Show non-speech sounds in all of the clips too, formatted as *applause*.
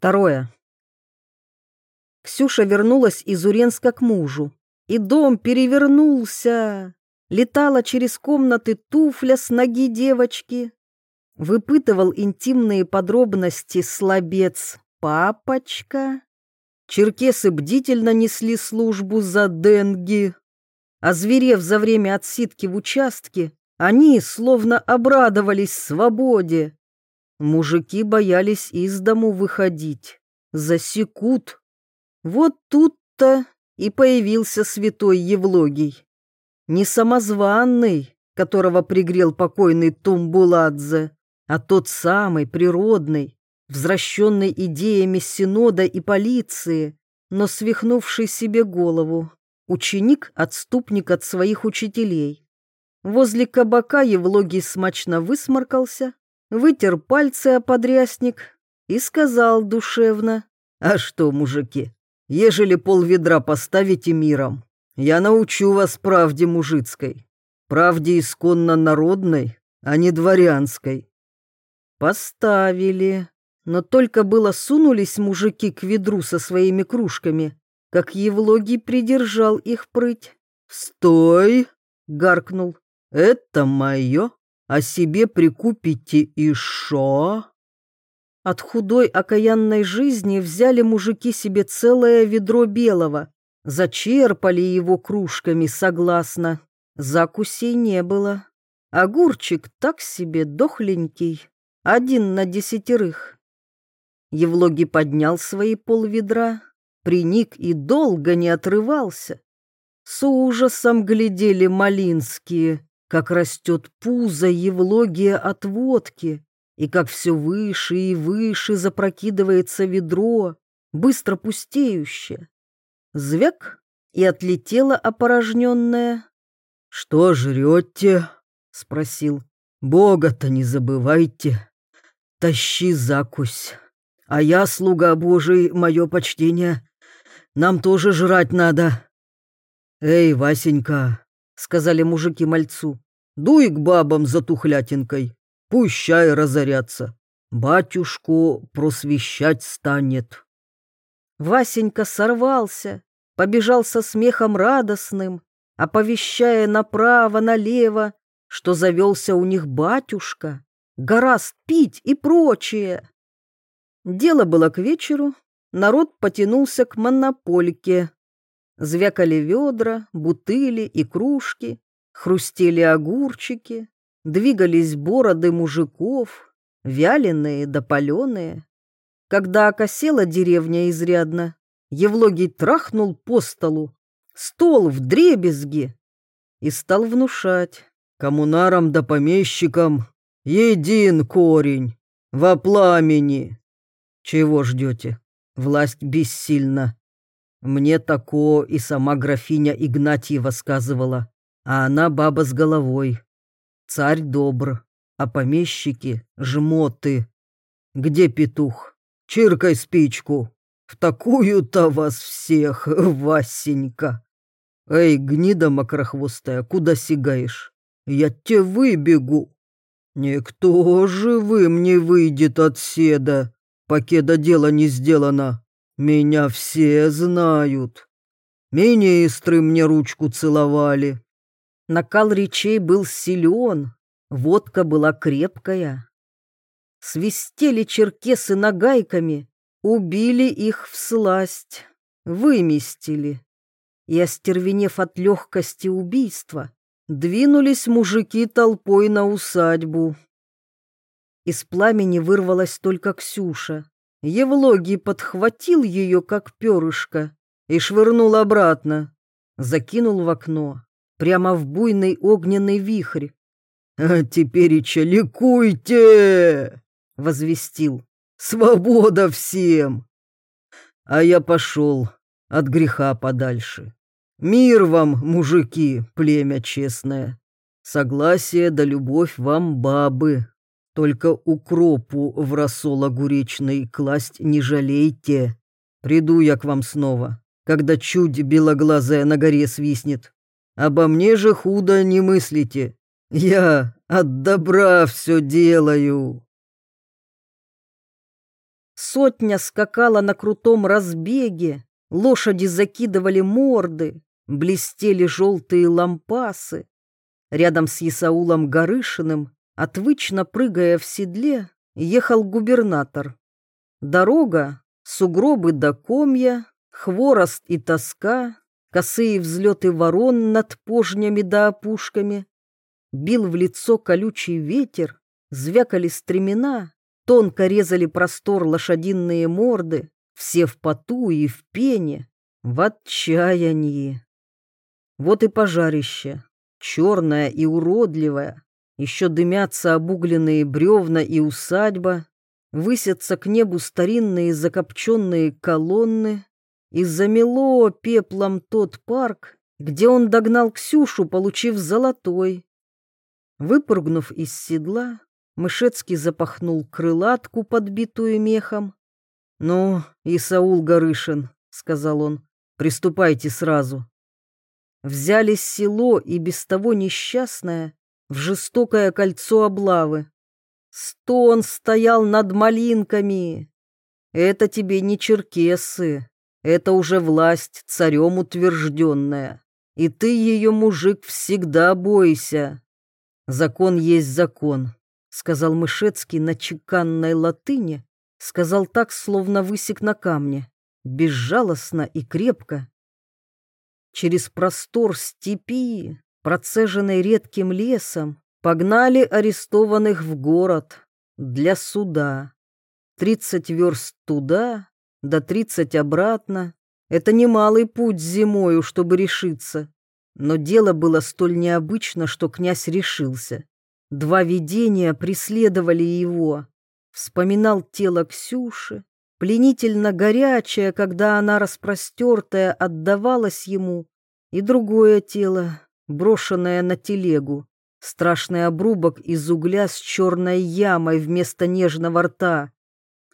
Второе. Ксюша вернулась из Уренска к мужу, и дом перевернулся. Летала через комнаты туфля с ноги девочки. Выпытывал интимные подробности слабец папочка. Черкесы бдительно несли службу за денги. Озверев за время отсидки в участке, они словно обрадовались свободе. Мужики боялись из дому выходить. Засекут. Вот тут-то и появился святой Евлогий. Не самозванный, которого пригрел покойный Тумбуладзе, а тот самый природный, взращенный идеями синода и полиции, но свихнувший себе голову, ученик-отступник от своих учителей. Возле кабака Евлогий смачно высморкался, вытер пальцы о подрясник и сказал душевно, «А что, мужики, ежели пол ведра поставите миром, я научу вас правде мужицкой, правде исконно народной, а не дворянской». Поставили, но только было сунулись мужики к ведру со своими кружками, как Евлогий придержал их прыть. «Стой!» — гаркнул. «Это мое!» А себе прикупите и шо?» От худой окаянной жизни взяли мужики себе целое ведро белого, зачерпали его кружками согласно. Закусей не было. Огурчик так себе дохленький, один на десятерых. Евлоги поднял свои полведра, приник и долго не отрывался. С ужасом глядели малинские, как растет пузо Евлогия от водки, и как все выше и выше запрокидывается ведро, быстро пустеющее. Звяк, и отлетела опорожненная. «Что жрете?» — спросил. «Бога-то не забывайте. Тащи закусь. А я, слуга Божий, мое почтение. Нам тоже жрать надо». «Эй, Васенька, сказали мужики мальцу. «Дуй к бабам за тухлятинкой, пущай разорятся. Батюшку просвещать станет». Васенька сорвался, побежал со смехом радостным, оповещая направо-налево, что завелся у них батюшка, гораст пить и прочее. Дело было к вечеру, народ потянулся к монопольке, Звякали ведра, бутыли и кружки, хрустели огурчики, двигались бороды мужиков, вяленые да паленые. Когда окосела деревня изрядно, Евлогий трахнул по столу, стол в дребезги, и стал внушать коммунарам да помещикам един корень во пламени. Чего ждете? Власть бессильна. Мне тако и сама графиня Игнатьева сказывала, а она баба с головой. Царь добр, а помещики — жмоты. Где петух? Чиркай спичку. В такую-то вас всех, Васенька. Эй, гнида мокрохвостая, куда сигаешь? Я те выбегу. Никто живым не выйдет от седа, покеда дело не сделано. Меня все знают. Министры мне ручку целовали. Накал речей был силен, водка была крепкая. Свистели черкесы нагайками, убили их в сласть, выместили. И, остервенев от легкости убийства, двинулись мужики толпой на усадьбу. Из пламени вырвалась только Ксюша. Евлогий подхватил ее, как перышко, и швырнул обратно. Закинул в окно, прямо в буйный огненный вихрь. «А теперь и ликуйте!» — возвестил. «Свобода всем!» А я пошел от греха подальше. Мир вам, мужики, племя честное. Согласие да любовь вам, бабы. Только укропу в рассол огуречный класть не жалейте. Приду я к вам снова, когда чуть белоглазая на горе свистнет. Обо мне же худо не мыслите. Я от добра все делаю. Сотня скакала на крутом разбеге, лошади закидывали морды, блестели желтые лампасы. Рядом с Исаулом Горышиным, отвычно прыгая в седле, ехал губернатор. Дорога, сугробы до комья, хворост и тоска, косые взлеты ворон над пожнями да опушками. Бил в лицо колючий ветер, звякали стремена, тонко резали простор лошадиные морды, все в поту и в пене, в отчаянии. Вот и пожарище, черное и уродливое, еще дымятся обугленные бревна и усадьба, высятся к небу старинные закопченные колонны, и замело пеплом тот парк, где он догнал Ксюшу, получив золотой. Выпрыгнув из седла, Мышецкий запахнул крылатку, подбитую мехом. «Ну, Исаул Горышин», — сказал он, — «приступайте сразу». Взяли село и без того несчастное в жестокое кольцо облавы. Стон стоял над малинками. Это тебе не черкесы, это уже власть царем утвержденная, и ты ее, мужик, всегда бойся. Закон есть закон, сказал Мышецкий на чеканной латыни, сказал так, словно высек на камне, безжалостно и крепко. Через простор степи, процеженной редким лесом, погнали арестованных в город для суда. Тридцать верст туда, да тридцать обратно. Это немалый путь зимою, чтобы решиться. Но дело было столь необычно, что князь решился. Два видения преследовали его. Вспоминал тело Ксюши, пленительно горячее, когда она распростертая отдавалась ему, и другое тело, брошенное на телегу, страшный обрубок из угля с черной ямой вместо нежного рта.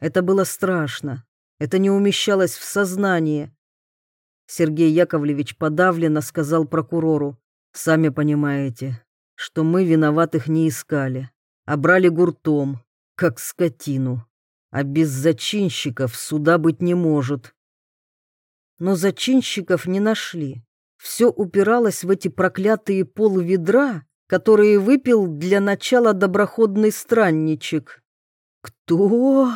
Это было страшно, это не умещалось в сознание. Сергей Яковлевич подавленно сказал прокурору, «Сами понимаете, что мы виноватых не искали, а брали гуртом, как скотину. А без зачинщиков суда быть не может. Но зачинщиков не нашли. Все упиралось в эти проклятые полведра, которые выпил для начала доброходный странничек. «Кто?»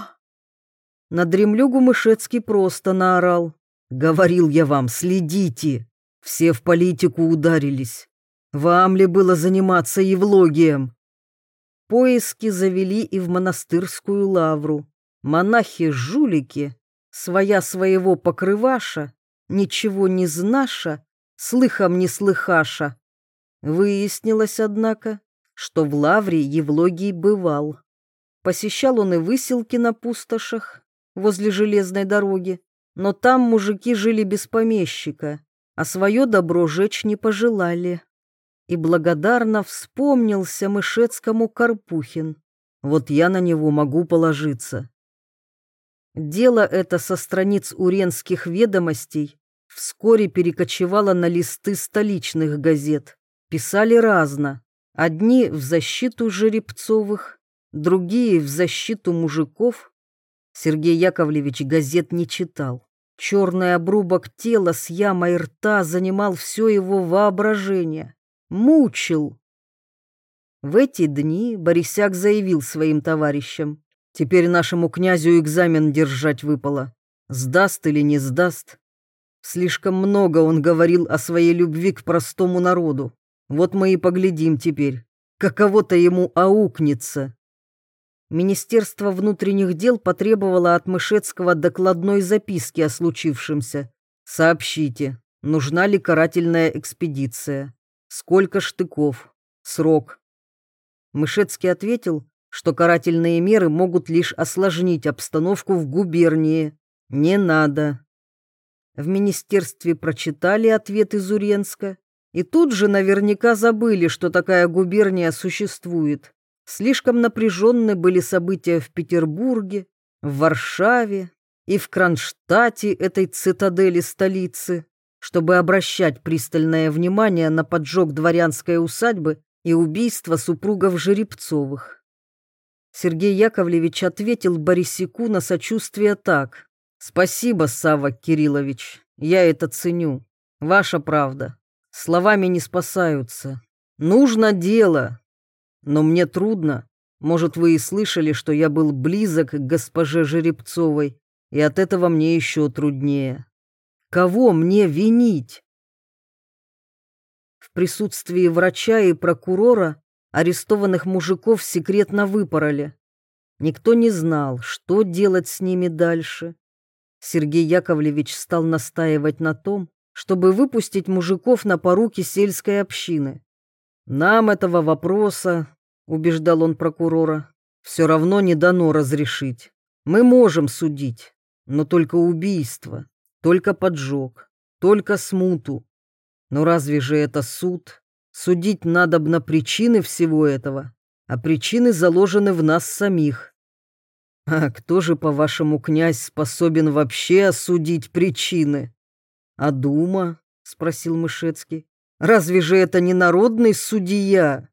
На дремлюгу Мышецкий просто наорал. «Говорил я вам, следите! Все в политику ударились. Вам ли было заниматься евлогием?» Поиски завели и в монастырскую лавру. Монахи-жулики, своя своего покрываша, ничего не знаша, слыхом не слыхаша. Выяснилось, однако, что в лавре Евлогий бывал. Посещал он и выселки на пустошах, возле железной дороги, но там мужики жили без помещика, а свое добро жечь не пожелали и благодарно вспомнился Мышецкому Карпухин. Вот я на него могу положиться. Дело это со страниц уренских ведомостей вскоре перекочевало на листы столичных газет. Писали разно. Одни в защиту Жеребцовых, другие в защиту мужиков. Сергей Яковлевич газет не читал. Черный обрубок тела с ямой рта занимал все его воображение мучил. В эти дни Борисяк заявил своим товарищам, «Теперь нашему князю экзамен держать выпало. Сдаст или не сдаст?» Слишком много он говорил о своей любви к простому народу. Вот мы и поглядим теперь, каково-то ему аукнется. Министерство внутренних дел потребовало от Мышецкого докладной записки о случившемся. «Сообщите, нужна ли карательная экспедиция?» Сколько штыков? Срок. Мышецкий ответил, что карательные меры могут лишь осложнить обстановку в губернии. Не надо. В министерстве прочитали ответ из Уренска и тут же наверняка забыли, что такая губерния существует. Слишком напряженны были события в Петербурге, в Варшаве и в Кронштадте этой цитадели столицы чтобы обращать пристальное внимание на поджог дворянской усадьбы и убийство супругов Жеребцовых. Сергей Яковлевич ответил Борисику на сочувствие так. «Спасибо, Савва Кириллович, я это ценю. Ваша правда. Словами не спасаются. Нужно дело. Но мне трудно. Может, вы и слышали, что я был близок к госпоже Жеребцовой, и от этого мне еще труднее. Кого мне винить? В присутствии врача и прокурора арестованных мужиков секретно выпороли. Никто не знал, что делать с ними дальше. Сергей Яковлевич стал настаивать на том, чтобы выпустить мужиков на поруки сельской общины. «Нам этого вопроса, — убеждал он прокурора, — все равно не дано разрешить. Мы можем судить, но только убийство, только поджог, только смуту. Но разве же это суд? Судить надо на причины всего этого, а причины заложены в нас самих. А кто же, по-вашему, князь, способен вообще осудить причины? А дума? спросил Мышецкий. Разве же это не народный судья?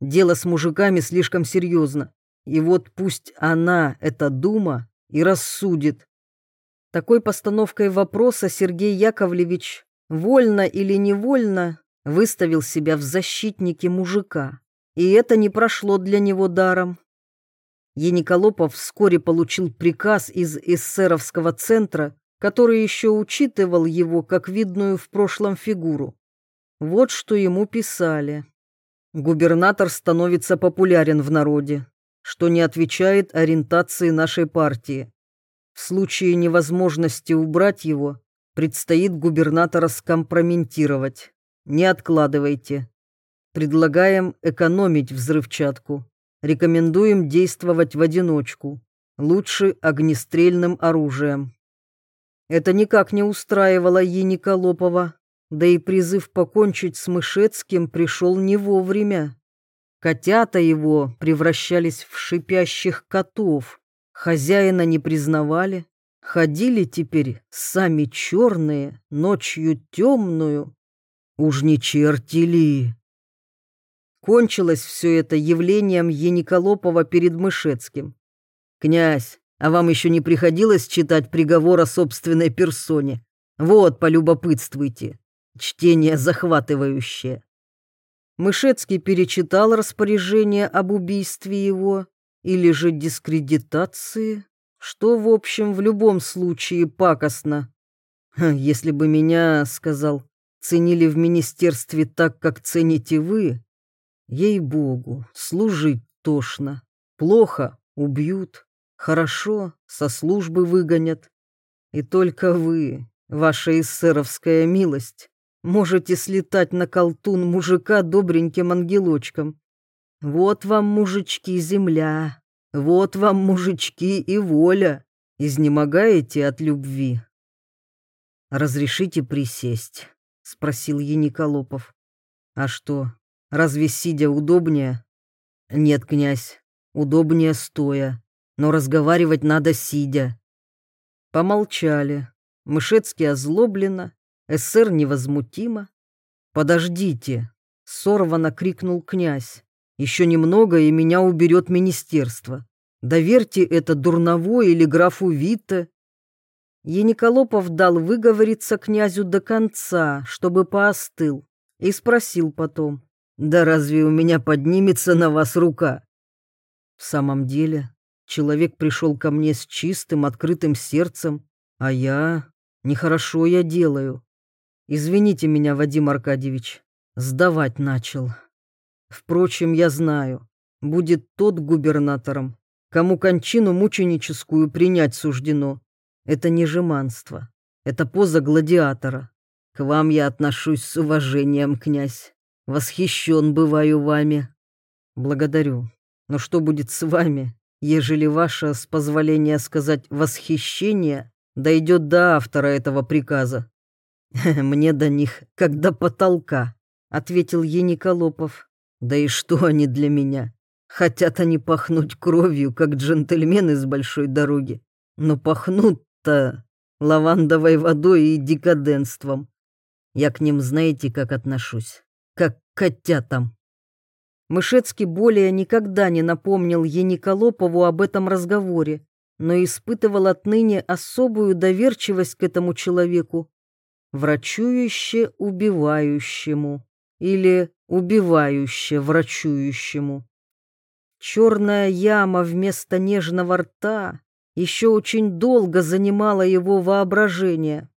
Дело с мужиками слишком серьезно. И вот пусть она, эта дума, и рассудит. Такой постановкой вопроса Сергей Яковлевич, вольно или невольно, выставил себя в защитнике мужика. И это не прошло для него даром. Ениколопов вскоре получил приказ из эсеровского центра, который еще учитывал его как видную в прошлом фигуру. Вот что ему писали. Губернатор становится популярен в народе, что не отвечает ориентации нашей партии. В случае невозможности убрать его, предстоит губернатора скомпрометировать. Не откладывайте. Предлагаем экономить взрывчатку. Рекомендуем действовать в одиночку. Лучше огнестрельным оружием. Это никак не устраивало Ениколопова, да и призыв покончить с Мышецким пришел не вовремя. Котята его превращались в шипящих котов, хозяина не признавали, ходили теперь сами черные, ночью темную. Уж не черти ли? Кончилось все это явлением Ениколопова перед Мышецким. «Князь, а вам еще не приходилось читать приговор о собственной персоне? Вот, полюбопытствуйте. Чтение захватывающее». Мышецкий перечитал распоряжение об убийстве его или же дискредитации, что, в общем, в любом случае пакостно. «Если бы меня, — сказал, — ценили в министерстве так, как цените вы, Ей-богу, служить тошно. Плохо — убьют. Хорошо — со службы выгонят. И только вы, ваша эсеровская милость, можете слетать на колтун мужика добреньким ангелочком. Вот вам, мужички, земля, вот вам, мужички, и воля. Изнемогаете от любви. «Разрешите присесть?» — спросил Ениколопов. «А что, Разве сидя удобнее? Нет, князь, удобнее стоя, но разговаривать надо сидя. Помолчали. Мышецкий озлобленно, эсэр невозмутимо. «Подождите!» — сорвано крикнул князь. «Еще немного, и меня уберет министерство. Доверьте это Дурново или графу Витте». Ениколопов дал выговориться князю до конца, чтобы поостыл, и спросил потом. Да разве у меня поднимется на вас рука? В самом деле, человек пришел ко мне с чистым, открытым сердцем, а я... Нехорошо я делаю. Извините меня, Вадим Аркадьевич, сдавать начал. Впрочем, я знаю, будет тот губернатором, кому кончину мученическую принять суждено. Это не жеманство, это поза гладиатора. К вам я отношусь с уважением, князь. Восхищен бываю вами. Благодарю. Но что будет с вами, ежели ваше, с позволения сказать, восхищение дойдет до автора этого приказа? *laughs* Мне до них, как до потолка, ответил Ениколопов. Да и что они для меня? Хотят они пахнуть кровью, как джентльмены с большой дороги. Но пахнут-то лавандовой водой и декаденством. Я к ним знаете, как отношусь? Котятам. Мышецкий более никогда не напомнил Яниколопову об этом разговоре, но испытывал отныне особую доверчивость к этому человеку, врачующе убивающему или убивающе врачующему. Черная яма вместо нежного рта еще очень долго занимала его воображение.